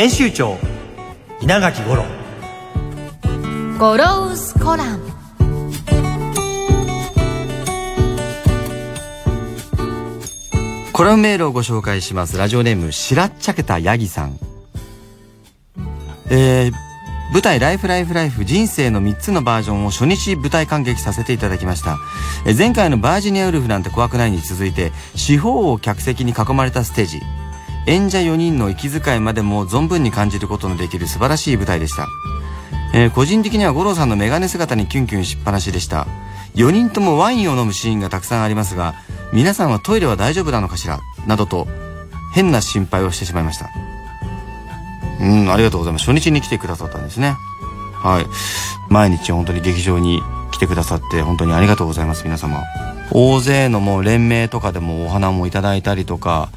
編集長稲垣五郎。ゴロウスコラム。コラムメールをご紹介します。ラジオネームしらっちゃけたヤギさん。えー、舞台「ライフライフライフ人生の3つのバージョン」を初日舞台観劇させていただきました、えー前回の「バージニアウルフなんて怖くない」に続いて四方を客席に囲まれたステージ演者4人の息遣いまでも存分に感じることのできる素晴らしい舞台でした、えー個人的には五郎さんのメガネ姿にキュンキュンしっぱなしでした。4人ともワインを飲むシーンがたくさんありますが皆さんはトイレは大丈夫なのかしら？などと変な心配をしてしまいました。うんありがとうございます。初日に来てくださったんですね。はい。毎日本当に劇場に来てくださって本当にありがとうございます皆様。大勢のもう連名とかでもお花もいただいたりとか。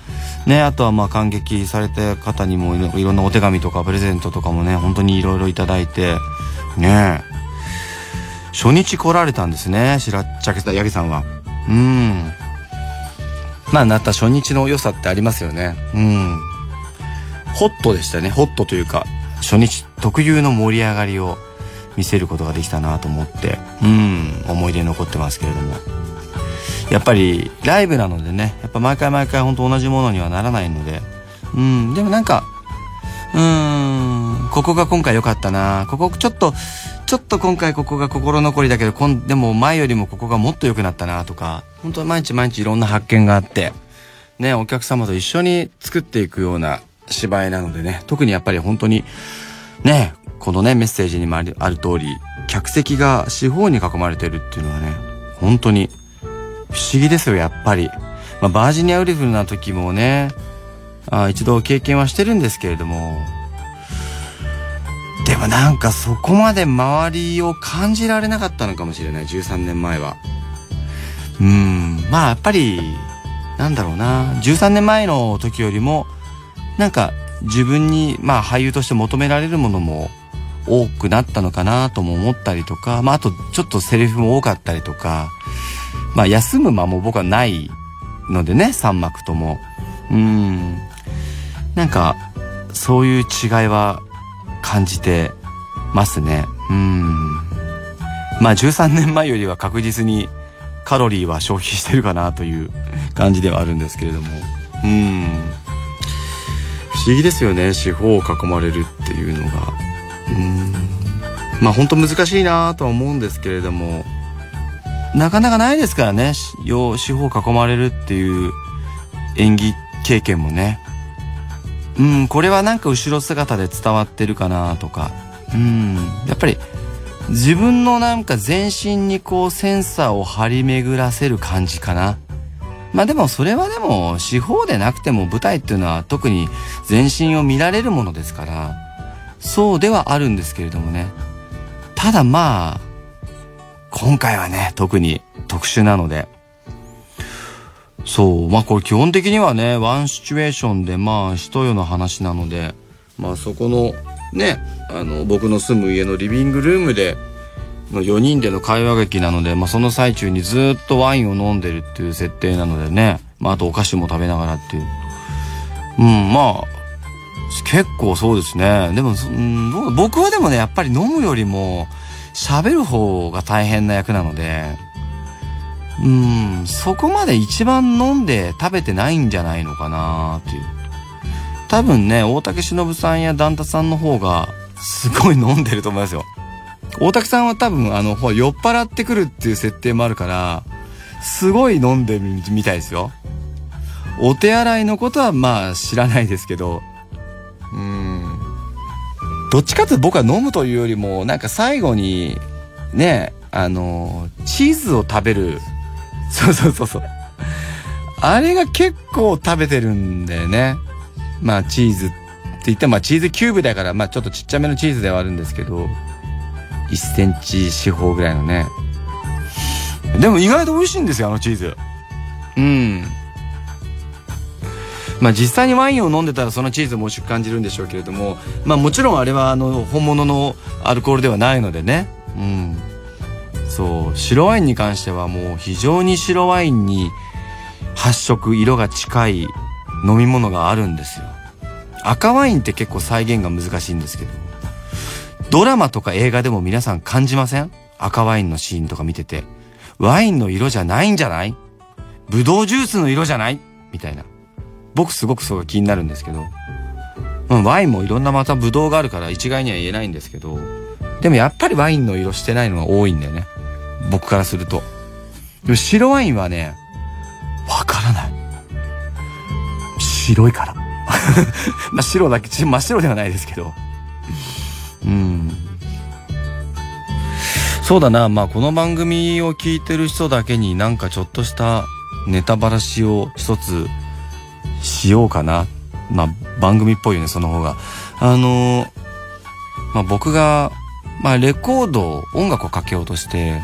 ねあとはまあ感激された方にもいろんなお手紙とかプレゼントとかもね本当にいろいろいただいて。ね。え初日来られたんですね白っちゃけたヤギさんは。うん。まあなった初日の良さってありますよね。うん。ホットでしたねホットというか。初日特有の盛り上がりを見せることができたなと思ってうん思い出に残ってますけれどもやっぱりライブなのでねやっぱ毎回毎回本当同じものにはならないので。うんでもなんかうーんここが今回良かったな。ここちょっとちょっと今回ここが心残りだけどこんでも前よりもここがもっと良くなったなとか。本当毎日毎日いろんな発見があってねお客様と一緒に作っていくような芝居なのでね。特にやっぱり本当にねこのねメッセージにもあるある通り客席が四方に囲まれてるっていうのはね本当に不思議ですよやっぱり、まあ、バージニアウルフルな時もねあ一度経験はしてるんですけれども。でもなんかそこまで周りを感じられなかったのかもしれない13年前は。うんまあやっぱりなんだろうな。13年前の時よりもなんか自分にまあ俳優として求められるものも多くなったのかなとも思ったりとかまああとちょっとセリフも多かったりとか。まあ休む間も僕はないのでね3幕とも。うん。なんかそういう違いは感じてますね。うん。まあ13年前よりは確実にカロリーは消費してるかなという感じではあるんですけれども。うん。不思議ですよね四方を囲まれるっていうのが。うん。まあ本当難しいなとは思うんですけれども。なかなかないですからね。四方囲まれるっていう演技経験もね。うんこれはなんか後ろ姿で伝わってるかなとか。うんやっぱり自分のなんか全身にこうセンサーを張り巡らせる感じかな。まあでもそれはでも四方でなくても舞台っていうのは特に全身を見られるものですから。そうではあるんですけれどもね。ただまあ今回はね特に特殊なので。そうまあこれ基本的にはねワンシチュエーションでまあ一夜の話なので。まあそこのねあの僕の住む家のリビングルームでの4人での会話劇なので、まあ、その最中にずっとワインを飲んでるっていう設定なのでね、まあ、あとお菓子も食べながらっていう。うんまあ結構そうですね。でも、うん、僕はでもねやっぱり飲むよりも喋る方が大変な役なのでうんそこまで一番飲んで食べてないんじゃないのかなっていう。多分ね大竹しのぶさんや段太さんの方がすごい飲んでると思いますよ。大竹さんは多分あのほら酔っ払ってくるっていう設定もあるからすごい飲んでるみたいですよ。お手洗いのことはまあ知らないですけど。うん。どっちかって僕は飲むというよりもなんか最後にねあのチーズを食べる そうそうそうそう。あれが結構食べてるんだよね。まあチーズって言ってもまあチーズキューブだからまあちょっとちっちゃめのチーズではあるんですけど、1センチ四方ぐらいのね。でも意外と美味しいんですよ、あのチーズ。うん。まあ実際にワインを飲んでたらそのチーズも美味しく感じるんでしょうけれども、まあもちろんあれはあの本物のアルコールではないのでね。うん。そう、白ワインに関してはもう非常に白ワインに発色、色が近い飲み物があるんですよ。赤ワインって結構再現が難しいんですけど、ドラマとか映画でも皆さん感じません？赤ワインのシーンとか見てて。ワインの色じゃないんじゃない？ブドウジュースの色じゃない？みたいな。僕すごくそれが気になるんですけど。うん、ワインもいろんなまたブドウがあるから一概には言えないんですけど、でもやっぱりワインの色してないのが多いんだよね。僕からすると。でも白ワインはね、わからない。白いから。まあ白だけ、真っ白ではないですけど。うん。そうだな、まあこの番組を聞いてる人だけになんかちょっとしたネタばらしを一つしようかな。まあ番組っぽいよね、その方が。あのまあ僕が、まあレコード、音楽をかけようとして、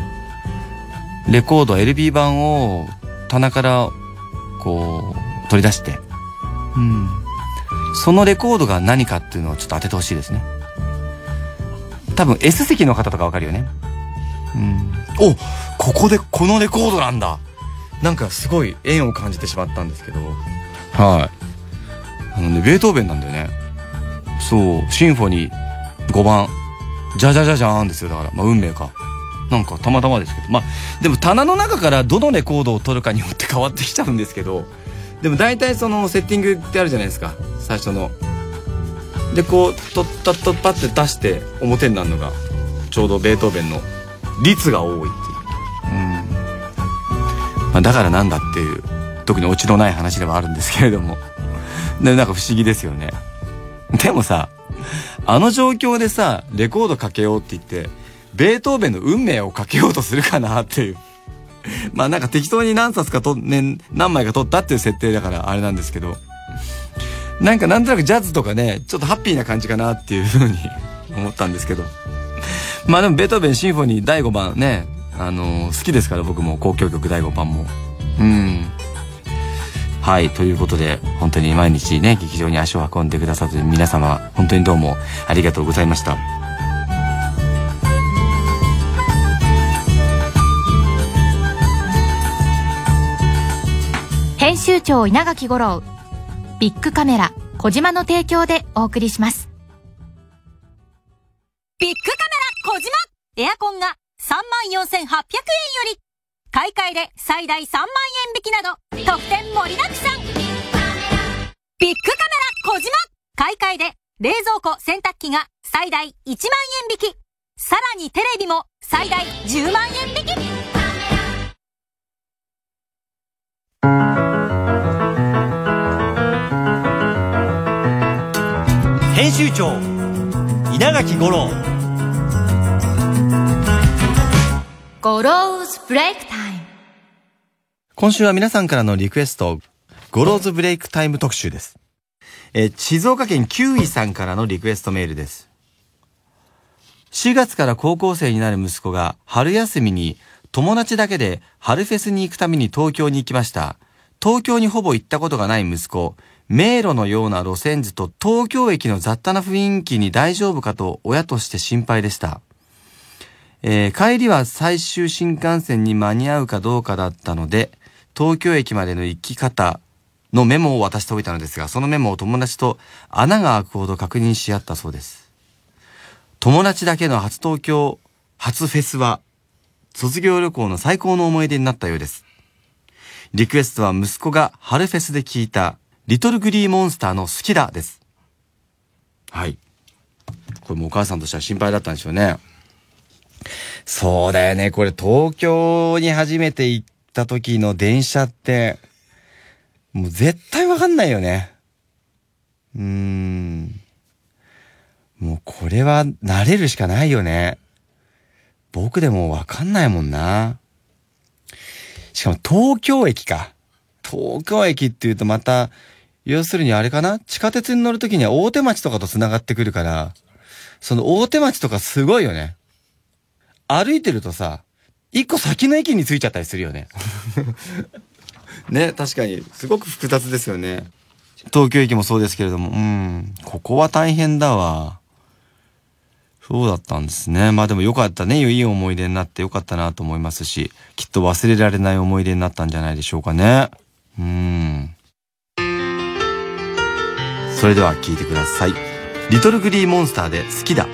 レコード LB 版を棚からこう取り出して、うん。そのレコードが何かっていうのをちょっと当ててほしいですね。多分 S 席の方とかわかるよね。うん。おここでこのレコードなんだなんかすごい縁を感じてしまったんですけど。はい。あのね、ベートーベンなんだよね。そう、シンフォニー5番。じゃじゃじゃじゃーんですよ。だから、まあ運命か。なんかたまたまですけど。まあ、でも棚の中からどのレコードを取るかによって変わってきちゃうんですけど、でも大体そのセッティングってあるじゃないですか。最初の。で、こう、とったっとっぱって出して表になるのが、ちょうどベートーベンの率が多いっていう。うん。まあだからなんだっていう、特にオチのない話ではあるんですけれども。で、なんか不思議ですよね。でもさ、あの状況でさ、レコードかけようって言って、ベートーベンの運命をかけようとするかなっていう。まあなんか適当に何冊かと、ね、何枚か撮ったっていう設定だからあれなんですけど。なんかなんとなくジャズとかね、ちょっとハッピーな感じかなっていうふうに 思ったんですけど。まあでもベートーベンシンフォニー第5番ね、あのー好きですから僕も交響曲第5番も。うん。はい、ということで、本当に毎日ね、劇場に足を運んでくださってる皆様、本当にどうもありがとうございました。編集長稲垣吾郎ビッグカメラ小島の提供でお送りします。ビッグカメラ小島。エアコンが34,800円より。買い替えで最大3万円引きなど特典盛りだくさん。ビッグカメラ小島。買い替えで冷蔵庫洗濯機が最大1万円引き。さらにテレビも最大10万円引き。編集長稲垣吾郎。ゴローズブレイクタイム今週は皆さんからのリクエスト、ゴローズブレイクタイム特集です。えー静岡県9位さんからのリクエストメールです。4月から高校生になる息子が春休みに友達だけで春フェスに行くために東京に行きました。東京にほぼ行ったことがない息子、迷路のような路線図と東京駅の雑多な雰囲気に大丈夫かと親として心配でした。えー帰りは最終新幹線に間に合うかどうかだったので、東京駅までの行き方のメモを渡しておいたのですが、そのメモを友達と穴が開くほど確認し合ったそうです。友達だけの初東京、初フェスは、卒業旅行の最高の思い出になったようです。リクエストは息子が春フェスで聞いた、リトルグリーモンスターの好きだです。はい。これもお母さんとしては心配だったんでしょうね。そうだよね。これ東京に初めて行っした時の電車って、もう絶対わかんないよね。うーん。もうこれは慣れるしかないよね。僕でもわかんないもんな。しかも東京駅か。東京駅って言うとまた、要するにあれかな？地下鉄に乗るときには大手町とかと繋がってくるから、その大手町とかすごいよね。歩いてるとさ、一個先の駅に着いちゃったりするよね。ね、確かに。すごく複雑ですよね。東京駅もそうですけれども、うん、ここは大変だわ。そうだったんですね。まあでもよかったね。いい思い出になってよかったなと思いますし、きっと忘れられない思い出になったんじゃないでしょうかね。うん。それでは聴いてください。リトルグリーモンスターで好きだ。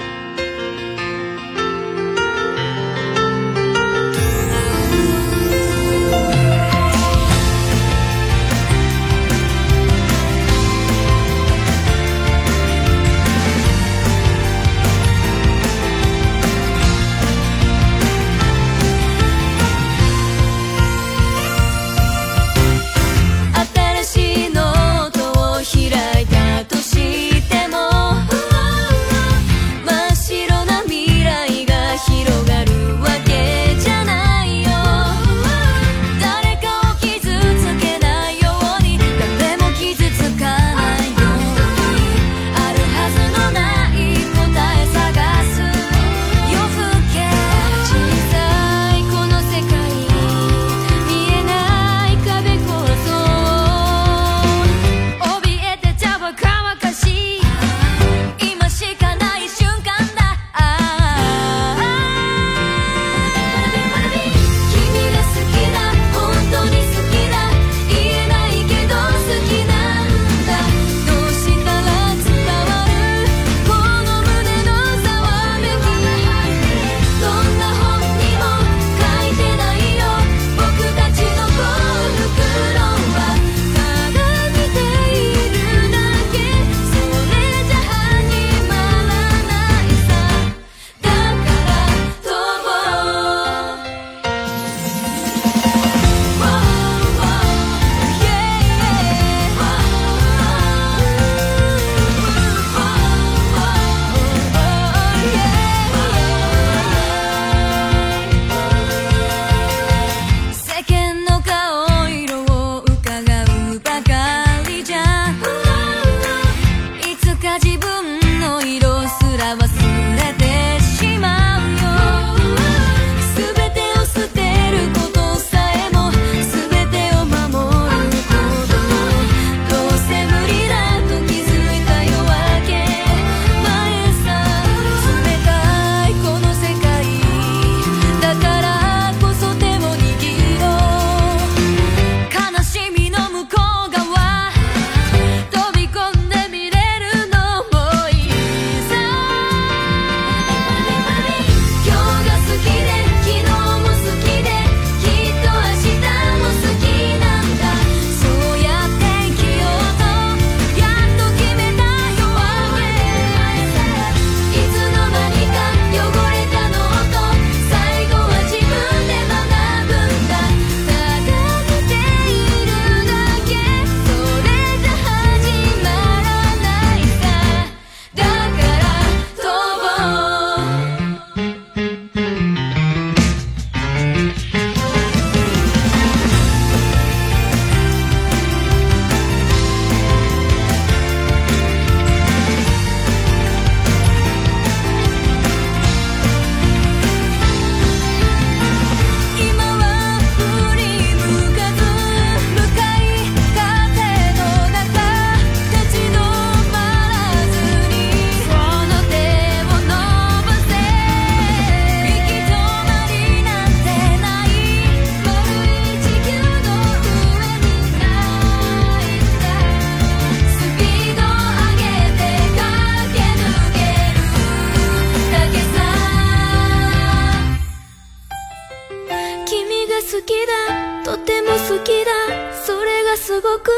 好きだ。とても好きだ。それがすごく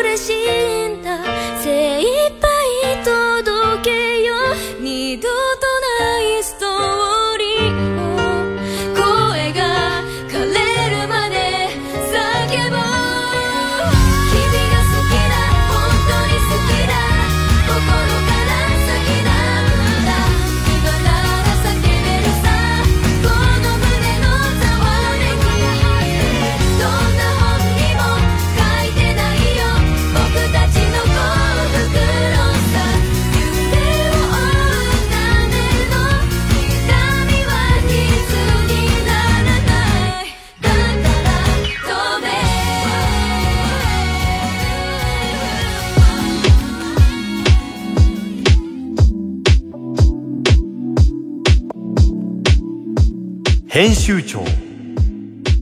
嬉しいんだ。精一杯編集長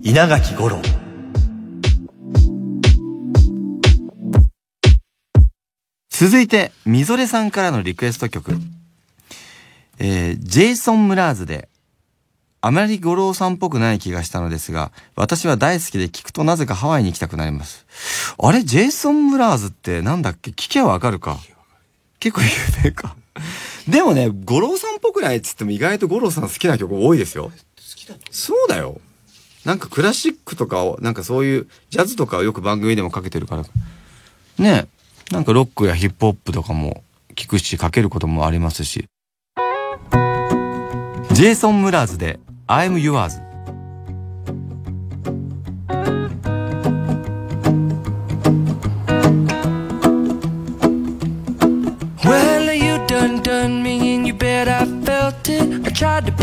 稲垣五郎続いて、みぞれさんからのリクエスト曲。えー、ジェイソン・ムラーズで、あまり五郎さんっぽくない気がしたのですが、私は大好きで聞くとなぜかハワイに行きたくなります。あれ、ジェイソン・ムラーズってなんだっけ？聞けばわかるか。結構有名か。でもね、五郎さんっぽくないっつっても意外と五郎さん好きな曲多いですよ。そうだよ。なんかクラシックとかを、なんかそういうジャズとかをよく番組でもかけてるから。ねえ、なんかロックやヒップホップとかも聞くし、かけることもありますし。ジェイソン・ムラーズで I'm Yours。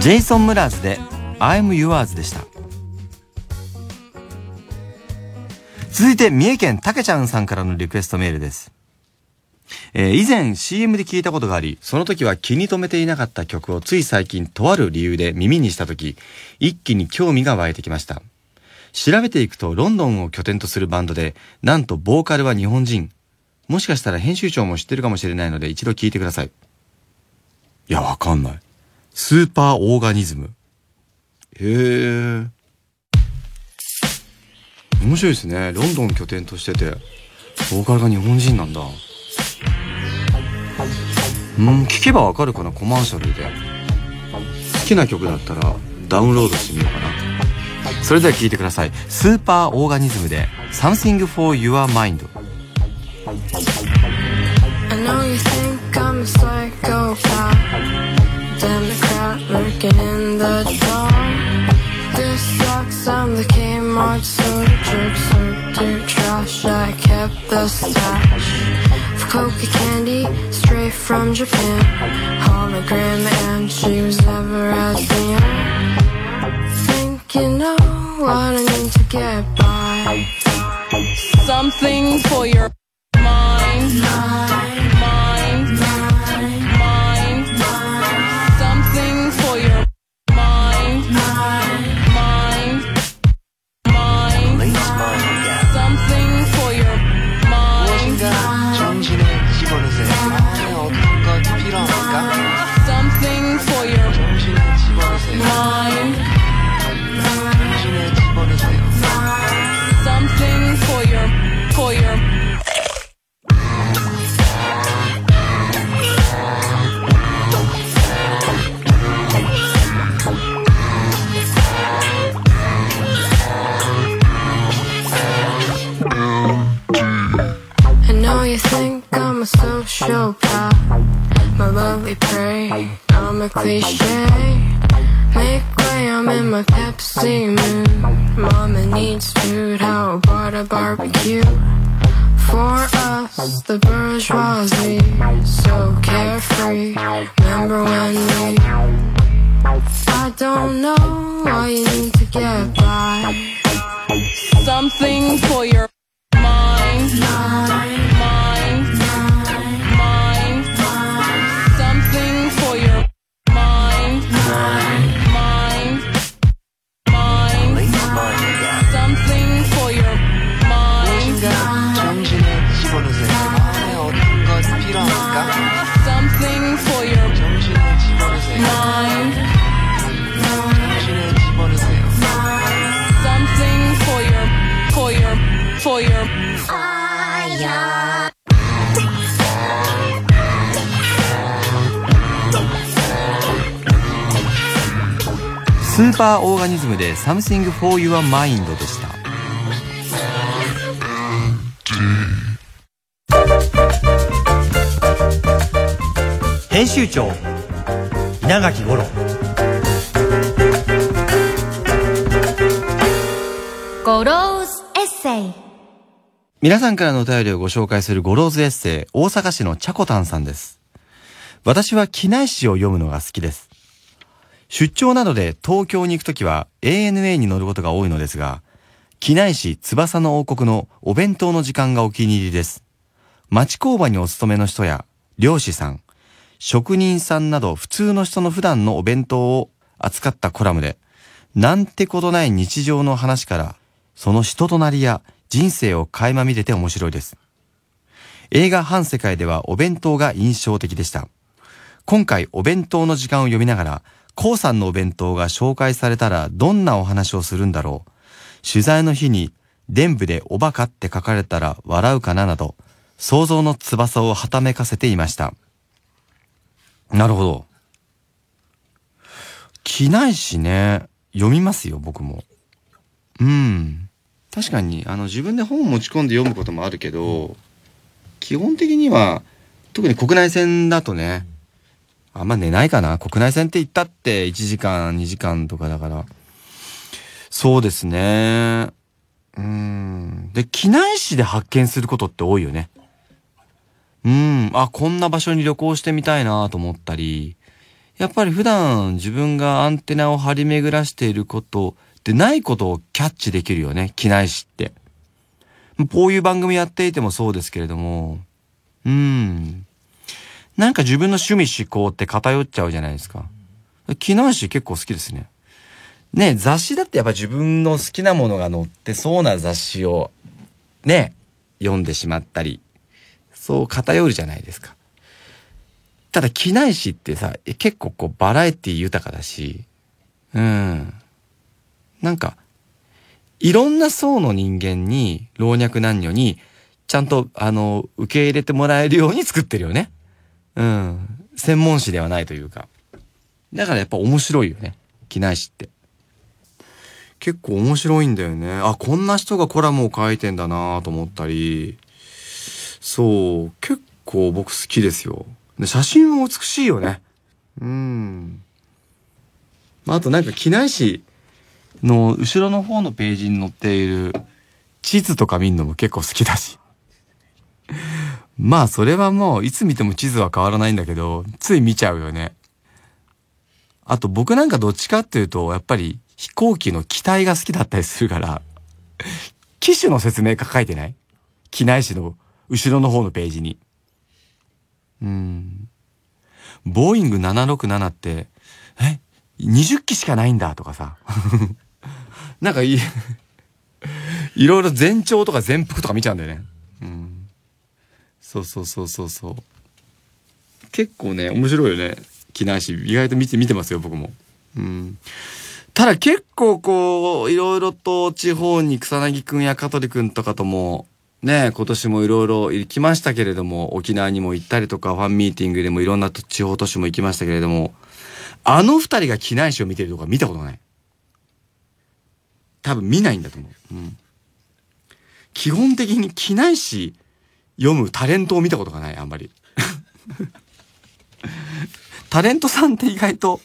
ジェイソン・ムラーズで I'm Yours でした。続いて、三重県たけちゃんさんからのリクエストメールです。えー以前 CM で聞いたことがあり、その時は気に留めていなかった曲をつい最近とある理由で耳にした時、一気に興味が湧いてきました。調べていくとロンドンを拠点とするバンドで、なんとボーカルは日本人。もしかしたら編集長も知ってるかもしれないので一度聞いてください。いや、わかんない。スーパーオーガニズム。へえ。面白いですね。ロンドン拠点としてて、ボーカルが日本人なんだ。うん聞けばわかるかなコマーシャルで好きな曲だったらダウンロードしてみようかなそれでは聴いてくださいスーパーオーガニズムで Something for Your Mind I know you think I'm a psychopath. Democrat in the dark. This sucks, I'm the Kmart soda jerk, served to trash. I kept the stash of coca candy straight from Japan. Hologram, and she was never as young. Think you oh, know what I need to get by. Something for your mind, cliche. Make way, I'm in my Pepsi mood. Mama needs food, how about a barbecue? For us, the bourgeoisie, so carefree. Remember when we? I don't know why you need to get by. Something for your mind, mind, mind, スーパーオーガニズム」で「Something for Your Mind」でした。編集長稲垣吾郎。ゴローズエッセイ。皆さんからのお便りをご紹介するゴローズエッセイ大阪市のチャコタンさんです。私は機内誌を読むのが好きです出張などで東京に行くときは ANA に乗ることが多いのですが機内誌翼の王国のお弁当の時間がお気に入りです町工場にお勤めの人や漁師さん職人さんなど普通の人の普段のお弁当を扱ったコラムで、なんてことない日常の話から、その人となりや人生を垣間見れて面白いです。映画反世界ではお弁当が印象的でした。今回お弁当の時間を読みながら、コウさんのお弁当が紹介されたらどんなお話をするんだろう。取材の日に、伝部でおバカって書かれたら笑うかななど、想像の翼をはためかせていました。なるほど。機内誌ね、読みますよ、僕も。うん。確かに、あの、自分で本を持ち込んで読むこともあるけど、基本的には、特に国内線だとね、あんま寝ないかな。国内線って言ったって1時間、2時間とかだから。そうですね。うん。で、機内誌で発見することって多いよね。うん。あ、こんな場所に旅行してみたいなと思ったり、やっぱり普段自分がアンテナを張り巡らしていることでないことをキャッチできるよね。機内誌って。こういう番組やっていてもそうですけれども、うん。なんか自分の趣味思考って偏っちゃうじゃないですか。機内誌結構好きですね。ね雑誌だってやっぱ自分の好きなものが載ってそうな雑誌をね、読んでしまったり、そう偏るじゃないですか。ただ機内誌ってさ、結構こうバラエティ豊かだし、うん。なんか、いろんな層の人間に、老若男女に、ちゃんと、あの、受け入れてもらえるように作ってるよね。うん。専門誌ではないというか。だからやっぱ面白いよね。機内誌って。結構面白いんだよね。あ、こんな人がコラムを書いてんだなと思ったり。そう、結構僕好きですよ。で写真も美しいよね。うん。まあ、あとなんか機内誌の後ろの方のページに載っている地図とか見るのも結構好きだし。まあそれはもういつ見ても地図は変わらないんだけど、つい見ちゃうよね。あと僕なんかどっちかっていうと、やっぱり飛行機の機体が好きだったりするから、機種の説明が書いてない？機内誌の後ろの方のページに。うん。ボーイング767って、え ?20 機しかないんだとかさ。なんかいい、いろいろ前兆とか前幅とか見ちゃうんだよね。うん。そうそうそうそうそう。結構ね、面白いよね。機内誌。意外と見て、見てますよ、僕も。うん。ただ結構こう、いろいろと地方に草薙くんや香取くんとかとも、ね、今年もいろいろ行きましたけれども、沖縄にも行ったりとか、ファンミーティングでもいろんなと地方都市も行きましたけれども、あの二人が機内誌を見てるとか見たことない。多分見ないんだと思う。うん。基本的に機内誌読むタレントを見たことがない、あんまり。タレントさんって意外と、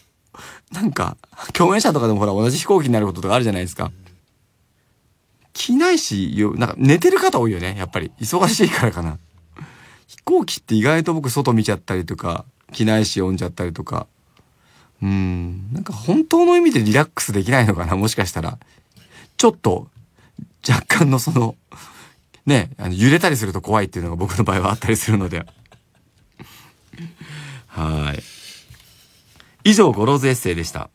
なんか、共演者とかでもほら同じ飛行機になることとかあるじゃないですか。機内誌よ、なんか寝てる方多いよね、やっぱり。忙しいからかな。飛行機って意外と僕外見ちゃったりとか、機内誌読んじゃったりとか。うん、なんか本当の意味でリラックスできないのかな、もしかしたら。ちょっと、若干のその、ね、あの揺れたりすると怖いっていうのが僕の場合はあったりするので。はい。以上、ゴローズエッセイでした。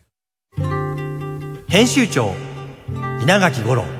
編集長稲垣吾郎